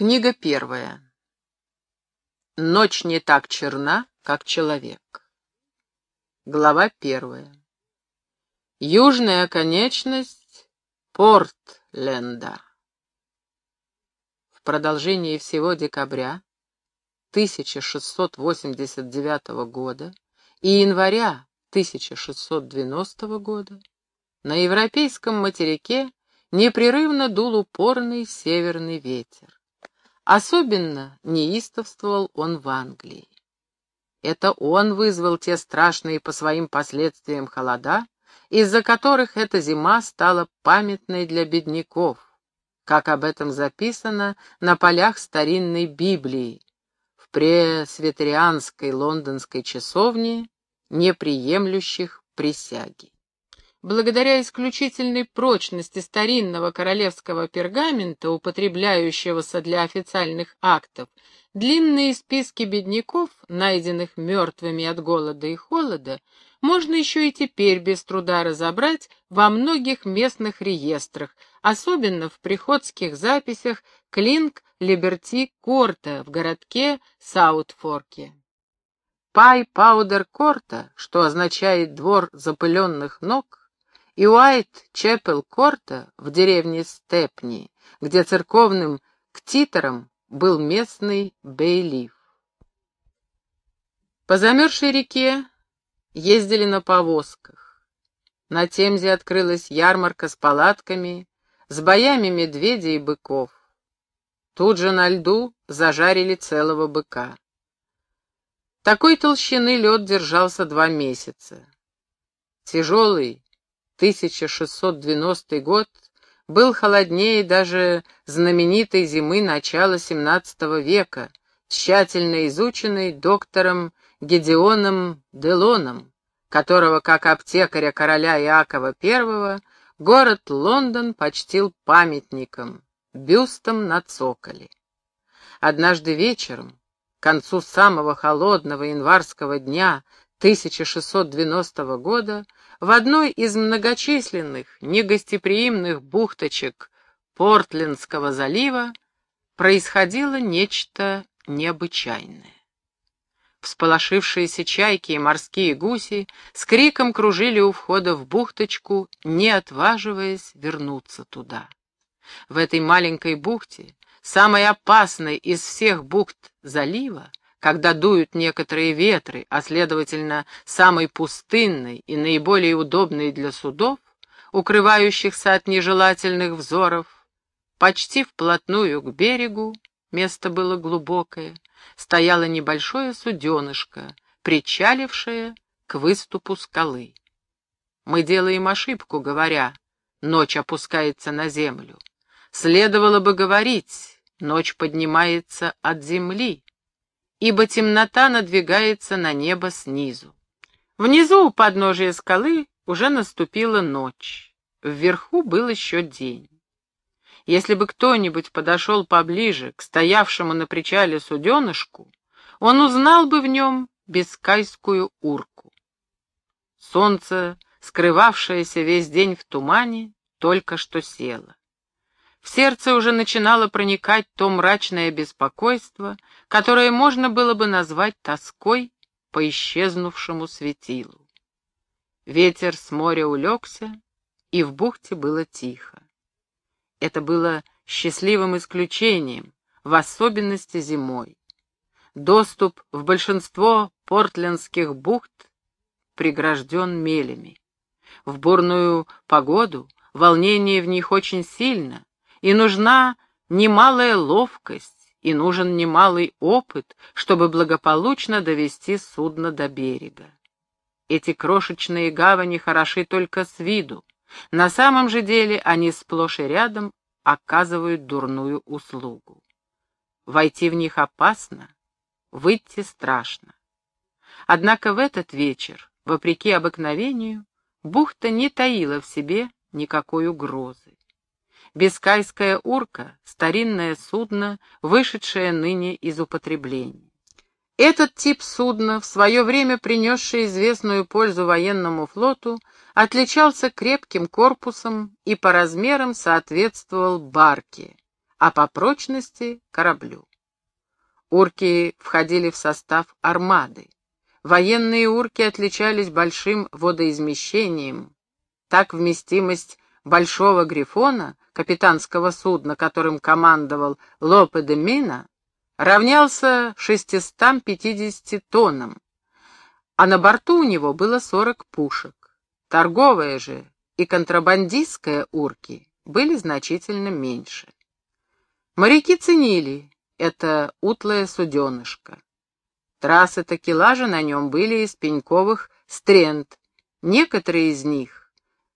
Книга первая. Ночь не так черна, как человек. Глава первая. Южная конечность Портленда. В продолжении всего декабря 1689 года и января 1690 года на европейском материке непрерывно дул упорный северный ветер. Особенно неистовствовал он в Англии. Это он вызвал те страшные по своим последствиям холода, из-за которых эта зима стала памятной для бедняков, как об этом записано на полях старинной Библии, в пресвитерианской лондонской часовне, неприемлющих присяги. Благодаря исключительной прочности старинного королевского пергамента, употребляющегося для официальных актов, длинные списки бедняков, найденных мертвыми от голода и холода, можно еще и теперь без труда разобрать во многих местных реестрах, особенно в приходских записях Клинк Либерти Корта в городке Саутфорке. Пай Паудер Корта, что означает «двор запыленных ног», и Уайт-Чепел-Корта в деревне Степни, где церковным ктитором был местный бейлиф. По замерзшей реке ездили на повозках. На Темзе открылась ярмарка с палатками, с боями медведей и быков. Тут же на льду зажарили целого быка. Такой толщины лед держался два месяца. Тяжелый, 1690 год был холоднее даже знаменитой зимы начала XVII века, тщательно изученной доктором Гедеоном Делоном, которого, как аптекаря короля Иакова I, город Лондон почтил памятником, бюстом на цоколе. Однажды вечером, к концу самого холодного январского дня 1690 года, в одной из многочисленных негостеприимных бухточек Портлендского залива происходило нечто необычайное. Всполошившиеся чайки и морские гуси с криком кружили у входа в бухточку, не отваживаясь вернуться туда. В этой маленькой бухте, самой опасной из всех бухт залива, когда дуют некоторые ветры, а следовательно, самый пустынный и наиболее удобный для судов, укрывающихся от нежелательных взоров, почти вплотную к берегу, место было глубокое, стояло небольшое суденышко, причалившее к выступу скалы. Мы делаем ошибку, говоря, ночь опускается на землю. Следовало бы говорить, ночь поднимается от земли, ибо темнота надвигается на небо снизу. Внизу у подножия скалы уже наступила ночь, вверху был еще день. Если бы кто-нибудь подошел поближе к стоявшему на причале суденышку, он узнал бы в нем бескайскую урку. Солнце, скрывавшееся весь день в тумане, только что село. В сердце уже начинало проникать то мрачное беспокойство, которое можно было бы назвать тоской по исчезнувшему светилу. Ветер с моря улегся, и в бухте было тихо. Это было счастливым исключением, в особенности зимой. Доступ в большинство портлендских бухт прегражден мелями. В бурную погоду волнение в них очень сильно, и нужна немалая ловкость, и нужен немалый опыт, чтобы благополучно довести судно до берега. Эти крошечные гавани хороши только с виду. На самом же деле они сплошь и рядом оказывают дурную услугу. Войти в них опасно, выйти страшно. Однако в этот вечер, вопреки обыкновению, бухта не таила в себе никакой угрозы. Бискайская урка — старинное судно, вышедшее ныне из употребления. Этот тип судна, в свое время принесший известную пользу военному флоту, отличался крепким корпусом и по размерам соответствовал барке, а по прочности — кораблю. Урки входили в состав армады. Военные урки отличались большим водоизмещением. Так вместимость большого грифона, капитанского судна, которым командовал Лопе де Мина, равнялся 650 тоннам, а на борту у него было 40 пушек. Торговые же и контрабандистская урки были значительно меньше. Моряки ценили это утлое суденышко. Трассы такелажа на нем были из пеньковых стренд, некоторые из них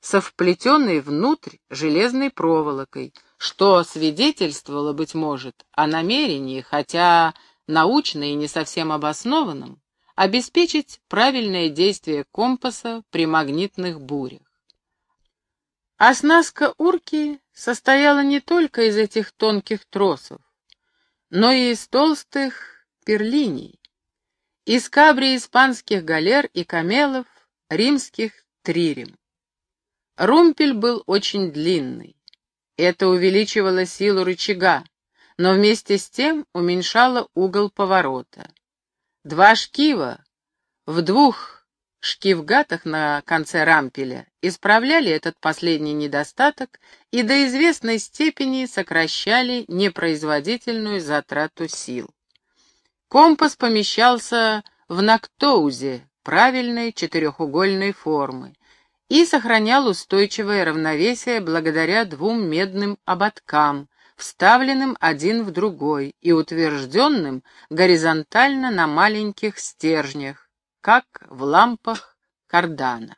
со вплетенной внутрь железной проволокой, что свидетельствовало, быть может, о намерении, хотя научно и не совсем обоснованном, обеспечить правильное действие компаса при магнитных бурях. Оснастка урки состояла не только из этих тонких тросов, но и из толстых перлиний, из кабри испанских галер и камелов, римских трирем. Румпель был очень длинный. Это увеличивало силу рычага, но вместе с тем уменьшало угол поворота. Два шкива в двух шкивгатах на конце рампеля исправляли этот последний недостаток и до известной степени сокращали непроизводительную затрату сил. Компас помещался в нактоузе правильной четырехугольной формы, и сохранял устойчивое равновесие благодаря двум медным ободкам, вставленным один в другой и утвержденным горизонтально на маленьких стержнях, как в лампах кардана.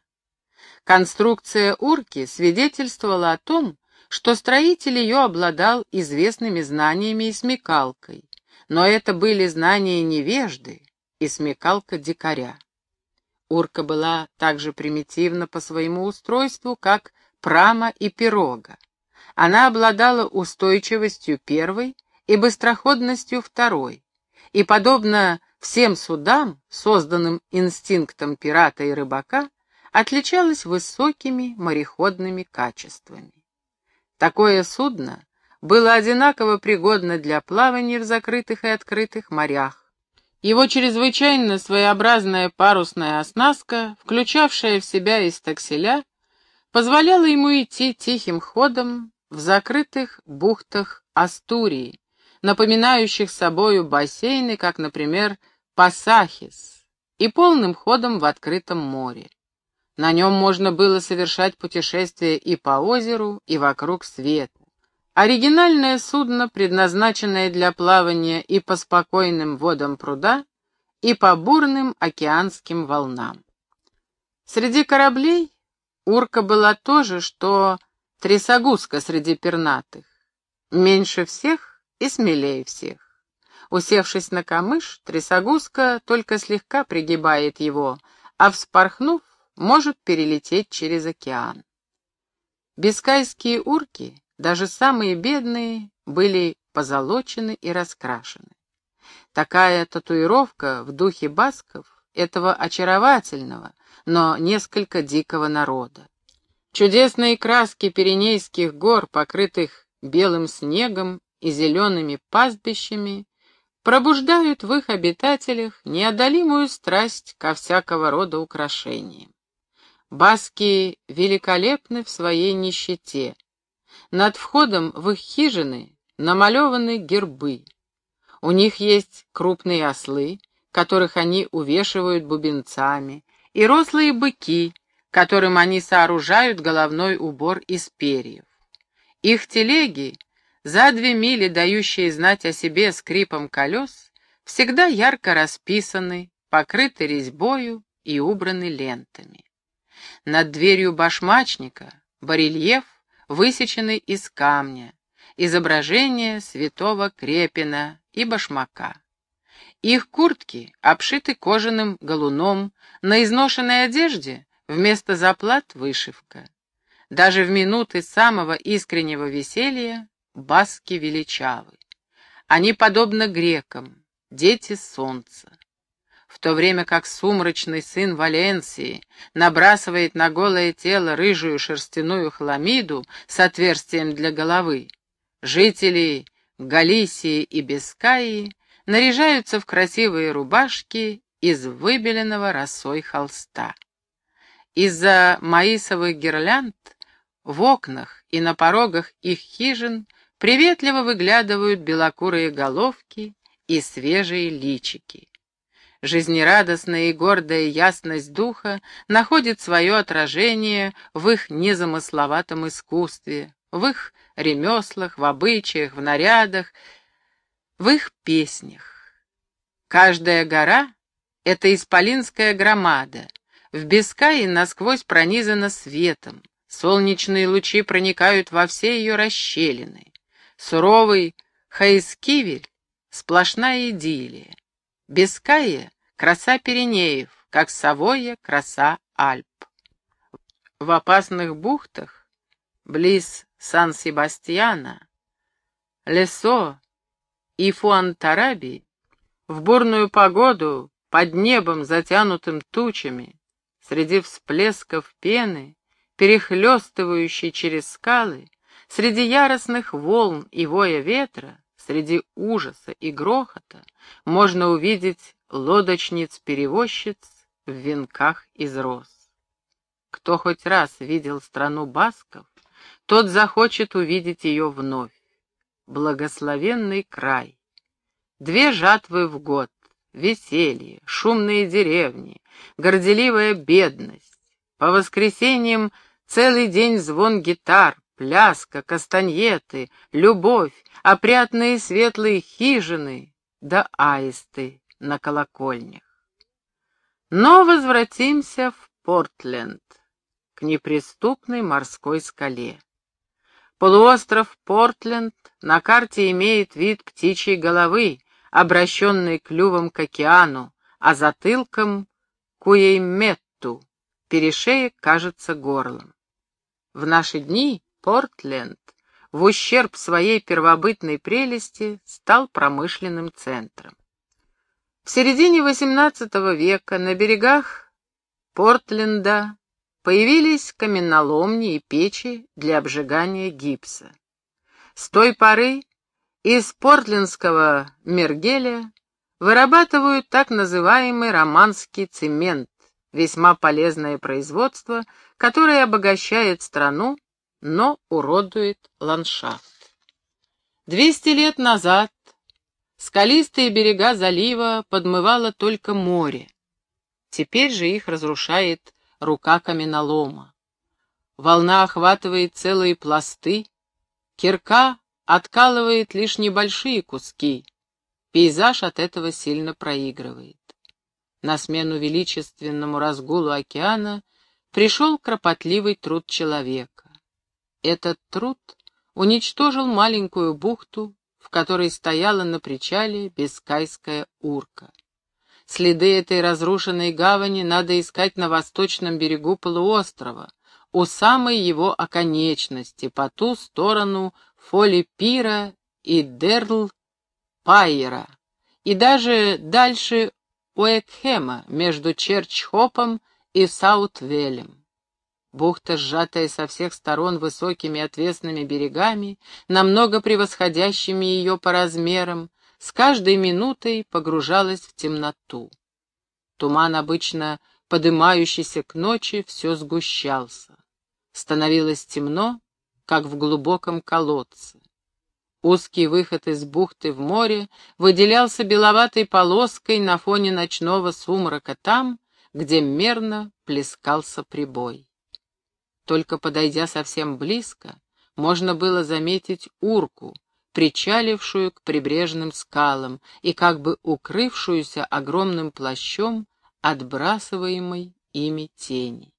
Конструкция урки свидетельствовала о том, что строитель ее обладал известными знаниями и смекалкой, но это были знания невежды и смекалка дикаря. Урка была так же примитивна по своему устройству, как прама и пирога. Она обладала устойчивостью первой и быстроходностью второй, и, подобно всем судам, созданным инстинктом пирата и рыбака, отличалась высокими мореходными качествами. Такое судно было одинаково пригодно для плавания в закрытых и открытых морях, его чрезвычайно своеобразная парусная оснастка, включавшая в себя и стакселя, позволяла ему идти тихим ходом в закрытых бухтах Астурии, напоминающих собою бассейны, как, например, Пасахис, и полным ходом в открытом море. На нем можно было совершать путешествия и по озеру, и вокруг света. Оригинальное судно, предназначенное для плавания и по спокойным водам пруда, и по бурным океанским волнам. Среди кораблей урка была то же, что трясогузка среди пернатых. Меньше всех и смелее всех. Усевшись на камыш, трясогузка только слегка пригибает его, а вспорхнув, может перелететь через океан. Бискайские урки даже самые бедные были позолочены и раскрашены. Такая татуировка в духе басков этого очаровательного, но несколько дикого народа. Чудесные краски Пиренейских гор, покрытых белым снегом и зелеными пастбищами, пробуждают в их обитателях неодолимую страсть ко всякого рода украшениям. Баски великолепны в своей нищете, над входом в их хижины намалеваны гербы. У них есть крупные ослы, которых они увешивают бубенцами, и рослые быки, которым они сооружают головной убор из перьев. Их телеги, за две мили дающие знать о себе скрипом колес, всегда ярко расписаны, покрыты резьбою и убраны лентами. Над дверью башмачника барельеф высечены из камня, изображение святого Крепина и башмака. Их куртки обшиты кожаным галуном, на изношенной одежде вместо заплат вышивка. Даже в минуты самого искреннего веселья баски величавы. Они подобны грекам, дети солнца в то время как сумрачный сын Валенсии набрасывает на голое тело рыжую шерстяную хламиду с отверстием для головы, Жители Галисии и Бескаи наряжаются в красивые рубашки из выбеленного росой холста. Из-за маисовых гирлянд в окнах и на порогах их хижин приветливо выглядывают белокурые головки и свежие личики. Жизнерадостная и гордая ясность духа находит свое отражение в их незамысловатом искусстве, в их ремеслах, в обычаях, в нарядах, в их песнях. Каждая гора — это исполинская громада, в Бескае насквозь пронизана светом, солнечные лучи проникают во все ее расщелины. Суровый Хаискивель — сплошная идиллия. Беская — краса Пиренеев, как Савойя — краса Альп. В опасных бухтах, близ Сан-Себастьяна, Лесо и Фуантараби, в бурную погоду, под небом, затянутым тучами, среди всплесков пены, перехлестывающей через скалы, среди яростных волн и воя ветра, среди ужаса и грохота, можно увидеть лодочниц-перевозчиц в венках из роз. Кто хоть раз видел страну басков, тот захочет увидеть ее вновь. Благословенный край. Две жатвы в год, веселье, шумные деревни, горделивая бедность. По воскресеньям целый день звон гитар, пляска, кастаньеты, любовь, опрятные светлые хижины, да аисты на колокольнях. Но возвратимся в Портленд, к неприступной морской скале. Полуостров Портленд на карте имеет вид птичьей головы, обращенной клювом к океану, а затылком — к Уэйметту, перешеек кажется горлом. В наши дни Портленд в ущерб своей первобытной прелести стал промышленным центром. В середине XVIII века на берегах Портленда появились каменоломни и печи для обжигания гипса. С той поры из портлендского мергеля вырабатывают так называемый романский цемент, весьма полезное производство, которое обогащает страну, но уродует ландшафт. Двести лет назад скалистые берега залива подмывало только море. Теперь же их разрушает рука каменолома. Волна охватывает целые пласты, кирка откалывает лишь небольшие куски. Пейзаж от этого сильно проигрывает. На смену величественному разгулу океана пришел кропотливый труд человека. Этот труд уничтожил маленькую бухту, в которой стояла на причале Бескайская урка. Следы этой разрушенной гавани надо искать на восточном берегу полуострова, у самой его оконечности, по ту сторону Фолипира и Дерл Пайера, и даже дальше Уэкхема, между Черчхопом и Саутвелем. Бухта, сжатая со всех сторон высокими отвесными берегами, намного превосходящими ее по размерам, с каждой минутой погружалась в темноту. Туман, обычно подымающийся к ночи, все сгущался. Становилось темно, как в глубоком колодце. Узкий выход из бухты в море выделялся беловатой полоской на фоне ночного сумрака там, где мерно плескался прибой. Только подойдя совсем близко, можно было заметить урку, причалившую к прибрежным скалам и как бы укрывшуюся огромным плащом отбрасываемой ими тени.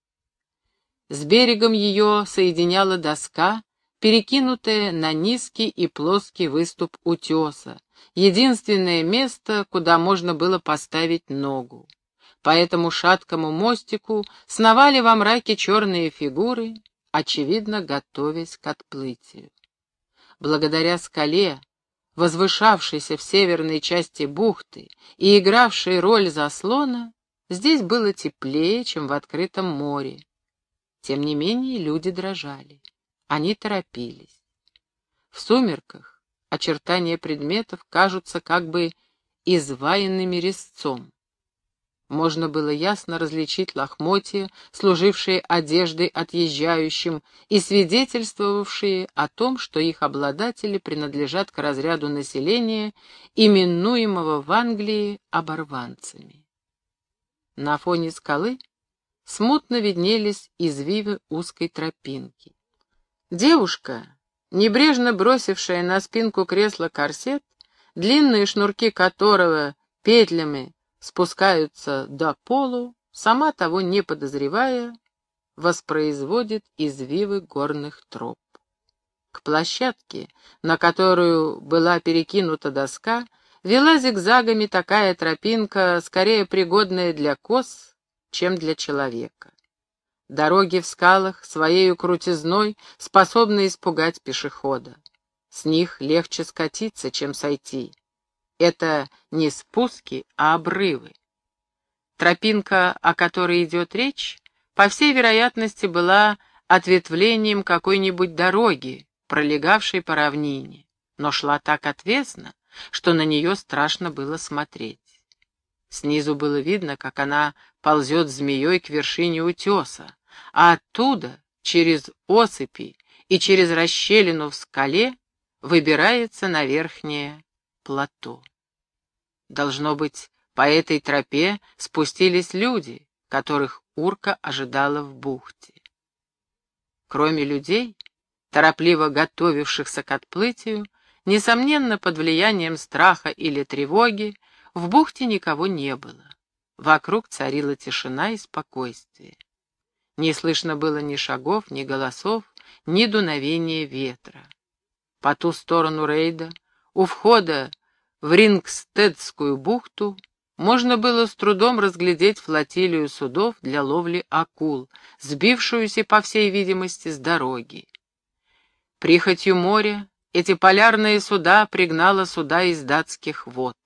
С берегом ее соединяла доска, перекинутая на низкий и плоский выступ утеса, единственное место, куда можно было поставить ногу. По этому шаткому мостику сновали во мраке черные фигуры, очевидно, готовясь к отплытию. Благодаря скале, возвышавшейся в северной части бухты и игравшей роль заслона, здесь было теплее, чем в открытом море, тем не менее люди дрожали. Они торопились. В сумерках очертания предметов кажутся как бы изваянными резцом. Можно было ясно различить лохмотья, служившие одеждой отъезжающим и свидетельствовавшие о том, что их обладатели принадлежат к разряду населения, именуемого в Англии оборванцами. На фоне скалы смутно виднелись извивы узкой тропинки. Девушка, небрежно бросившая на спинку кресла корсет, длинные шнурки которого петлями спускаются до полу, сама того не подозревая, воспроизводит извивы горных троп. К площадке, на которую была перекинута доска, вела зигзагами такая тропинка, скорее пригодная для коз, чем для человека. Дороги в скалах своею крутизной способны испугать пешехода. С них легче скатиться, чем сойти. Это не спуски, а обрывы. Тропинка, о которой идет речь, по всей вероятности была ответвлением какой-нибудь дороги, пролегавшей по равнине, но шла так отвесно, что на нее страшно было смотреть. Снизу было видно, как она ползет змеей к вершине утеса, а оттуда, через осыпи и через расщелину в скале, выбирается на верхнее плато. Должно быть, по этой тропе спустились люди, которых урка ожидала в бухте. Кроме людей, торопливо готовившихся к отплытию, несомненно, под влиянием страха или тревоги, в бухте никого не было. Вокруг царила тишина и спокойствие. Не слышно было ни шагов, ни голосов, ни дуновения ветра. По ту сторону рейда, у входа в Рингстедскую бухту можно было с трудом разглядеть флотилию судов для ловли акул, сбившуюся, по всей видимости, с дороги. Прихотью моря эти полярные суда пригнало суда из датских вод.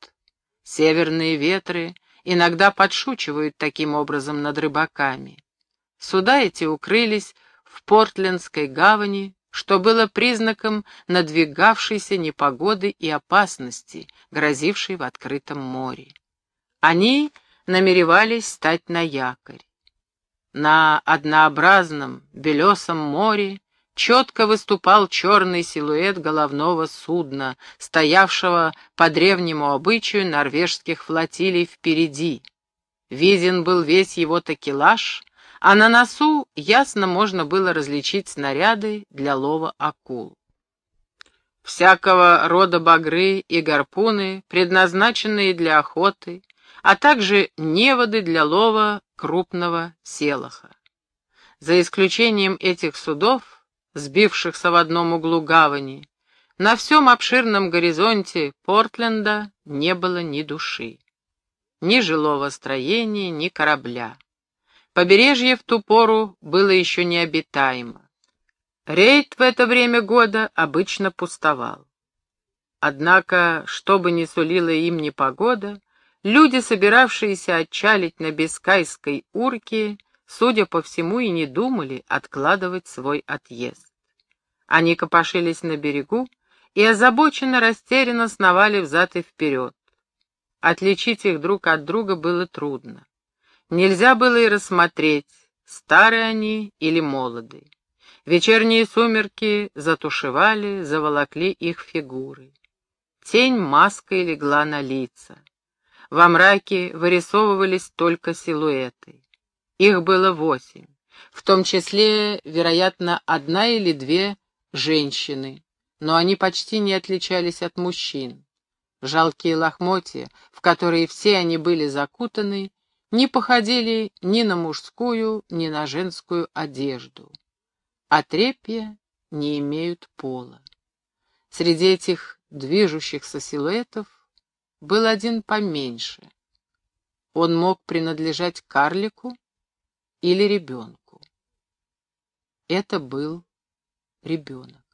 Северные ветры иногда подшучивают таким образом над рыбаками. Суда эти укрылись в Портлендской гавани, что было признаком надвигавшейся непогоды и опасности, грозившей в открытом море. Они намеревались стать на якорь. На однообразном белесом море четко выступал черный силуэт головного судна, стоявшего по древнему обычаю норвежских флотилий впереди. Виден был весь его такелаж — а на носу ясно можно было различить снаряды для лова акул. Всякого рода багры и гарпуны, предназначенные для охоты, а также неводы для лова крупного селоха. За исключением этих судов, сбившихся в одном углу гавани, на всем обширном горизонте Портленда не было ни души, ни жилого строения, ни корабля. Побережье в ту пору было еще необитаемо. Рейд в это время года обычно пустовал. Однако, что бы ни сулила им непогода, люди, собиравшиеся отчалить на Бискайской урке, судя по всему, и не думали откладывать свой отъезд. Они копошились на берегу и озабоченно растерянно сновали взад и вперед. Отличить их друг от друга было трудно. Нельзя было и рассмотреть, старые они или молоды. Вечерние сумерки затушевали, заволокли их фигуры. Тень маской легла на лица. Во мраке вырисовывались только силуэты. Их было восемь, в том числе, вероятно, одна или две женщины, но они почти не отличались от мужчин. Жалкие лохмотья, в которые все они были закутаны, не походили ни на мужскую, ни на женскую одежду. Отрепья не имеют пола. Среди этих движущихся силуэтов был один поменьше. Он мог принадлежать карлику или ребенку. Это был ребенок.